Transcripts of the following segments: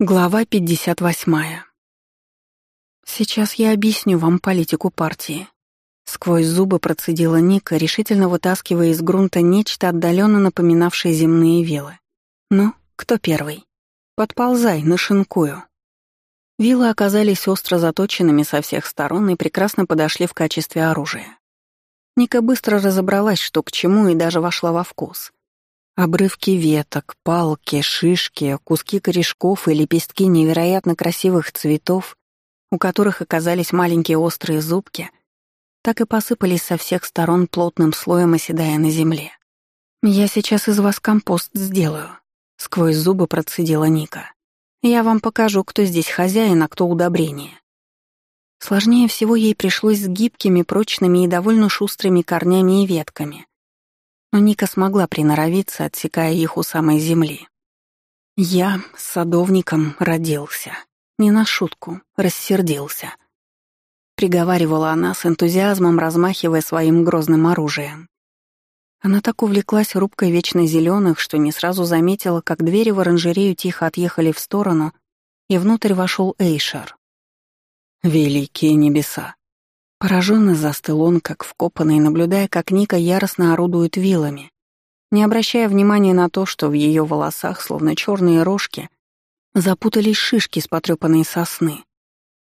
Глава 58. Сейчас я объясню вам политику партии. Сквозь зубы процедила Ника, решительно вытаскивая из грунта нечто отдаленно напоминавшее земные вилы. Ну, кто первый? Подползай, нашинкую. Вилы оказались остро заточенными со всех сторон и прекрасно подошли в качестве оружия. Ника быстро разобралась, что к чему, и даже вошла во вкус — Обрывки веток, палки, шишки, куски корешков и лепестки невероятно красивых цветов, у которых оказались маленькие острые зубки, так и посыпались со всех сторон плотным слоем, оседая на земле. «Я сейчас из вас компост сделаю», — сквозь зубы процедила Ника. «Я вам покажу, кто здесь хозяин, а кто удобрение». Сложнее всего ей пришлось с гибкими, прочными и довольно шустрыми корнями и ветками — но Ника смогла приноровиться, отсекая их у самой земли. Я садовником родился. Не на шутку, рассердился. Приговаривала она с энтузиазмом, размахивая своим грозным оружием. Она так увлеклась рубкой вечно зеленых, что не сразу заметила, как двери в оранжерею тихо отъехали в сторону, и внутрь вошел Эйшер. «Великие небеса!» Пораженно застыл он, как вкопанный, наблюдая, как Ника яростно орудует вилами, не обращая внимания на то, что в ее волосах, словно черные рожки, запутались шишки с потрепанной сосны,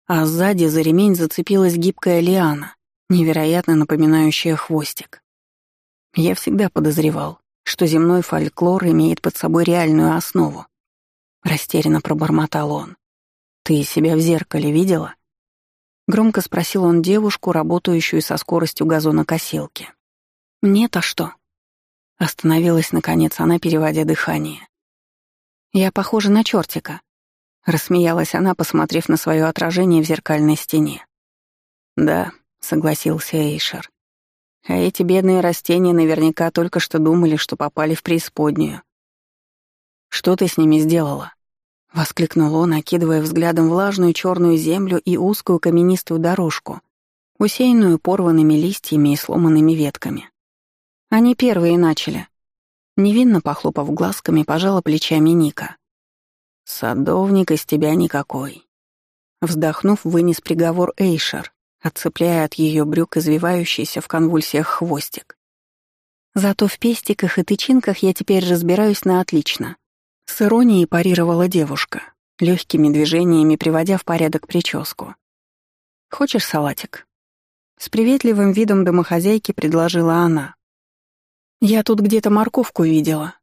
а сзади за ремень зацепилась гибкая лиана, невероятно напоминающая хвостик. Я всегда подозревал, что земной фольклор имеет под собой реальную основу. Растерянно пробормотал он. «Ты себя в зеркале видела?» Громко спросил он девушку, работающую со скоростью газонокосилки. «Нет, а что?» Остановилась, наконец, она, переводя дыхание. «Я похожа на чертика», — рассмеялась она, посмотрев на свое отражение в зеркальной стене. «Да», — согласился Эйшер. «А эти бедные растения наверняка только что думали, что попали в преисподнюю. Что ты с ними сделала?» — воскликнул он, окидывая взглядом влажную черную землю и узкую каменистую дорожку, усеянную порванными листьями и сломанными ветками. Они первые начали. Невинно похлопав глазками, пожала плечами Ника. «Садовник из тебя никакой». Вздохнув, вынес приговор Эйшер, отцепляя от ее брюк извивающийся в конвульсиях хвостик. «Зато в пестиках и тычинках я теперь разбираюсь на отлично», с иронией парировала девушка, легкими движениями приводя в порядок прическу. «Хочешь салатик?» С приветливым видом домохозяйки предложила она. «Я тут где-то морковку видела».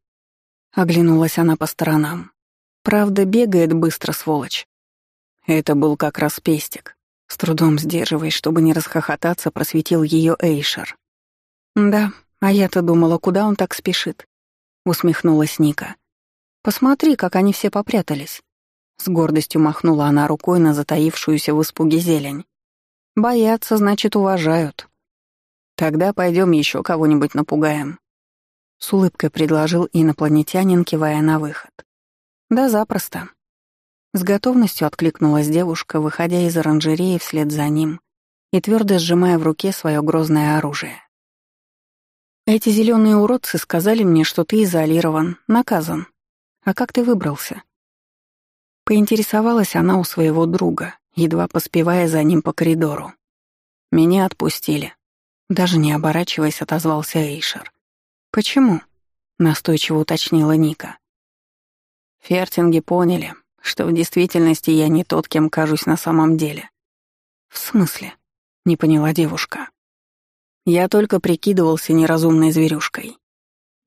Оглянулась она по сторонам. Правда, бегает быстро, сволочь. Это был как раз пестик. С трудом сдерживаясь, чтобы не расхохотаться, просветил ее Эйшер. «Да, а я-то думала, куда он так спешит?» — усмехнулась Ника. Посмотри, как они все попрятались. С гордостью махнула она рукой на затаившуюся в испуге зелень. Боятся, значит, уважают. Тогда пойдем еще кого-нибудь напугаем. С улыбкой предложил инопланетянин, кивая на выход. Да запросто. С готовностью откликнулась девушка, выходя из оранжереи вслед за ним и твердо сжимая в руке свое грозное оружие. Эти зеленые уродцы сказали мне, что ты изолирован, наказан, а как ты выбрался?» Поинтересовалась она у своего друга, едва поспевая за ним по коридору. «Меня отпустили». Даже не оборачиваясь, отозвался Эйшер. «Почему?» — настойчиво уточнила Ника. Фертинги поняли, что в действительности я не тот, кем кажусь на самом деле. «В смысле?» — не поняла девушка. Я только прикидывался неразумной зверюшкой.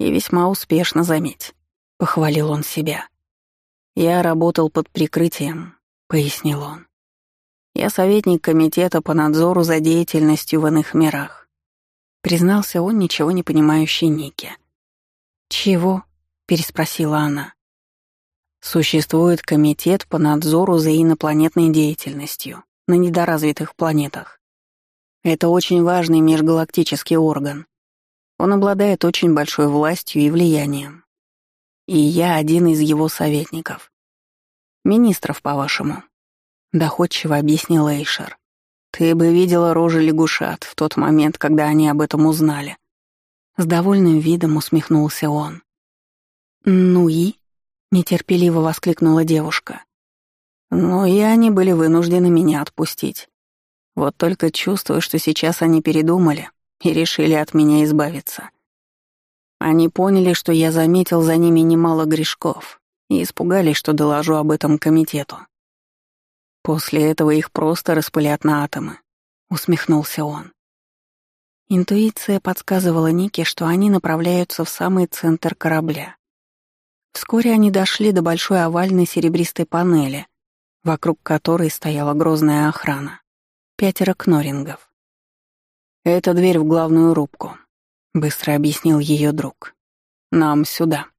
И весьма успешно, заметь похвалил он себя. «Я работал под прикрытием», — пояснил он. «Я советник комитета по надзору за деятельностью в иных мирах», — признался он, ничего не понимающий Нике. «Чего?» — переспросила она. «Существует комитет по надзору за инопланетной деятельностью на недоразвитых планетах. Это очень важный межгалактический орган. Он обладает очень большой властью и влиянием. И я один из его советников. Министров, по-вашему. Доходчиво объяснил Эйшер. Ты бы видела рожи лягушат в тот момент, когда они об этом узнали. С довольным видом усмехнулся он. «Ну и?» — нетерпеливо воскликнула девушка. Но и они были вынуждены меня отпустить. Вот только чувствую, что сейчас они передумали и решили от меня избавиться. Они поняли, что я заметил за ними немало грешков и испугались, что доложу об этом комитету. После этого их просто распылят на атомы, усмехнулся он. Интуиция подсказывала Нике, что они направляются в самый центр корабля. Вскоре они дошли до большой овальной серебристой панели, вокруг которой стояла грозная охрана. Пятеро кнорингов. «Это дверь в главную рубку», — быстро объяснил ее друг. «Нам сюда».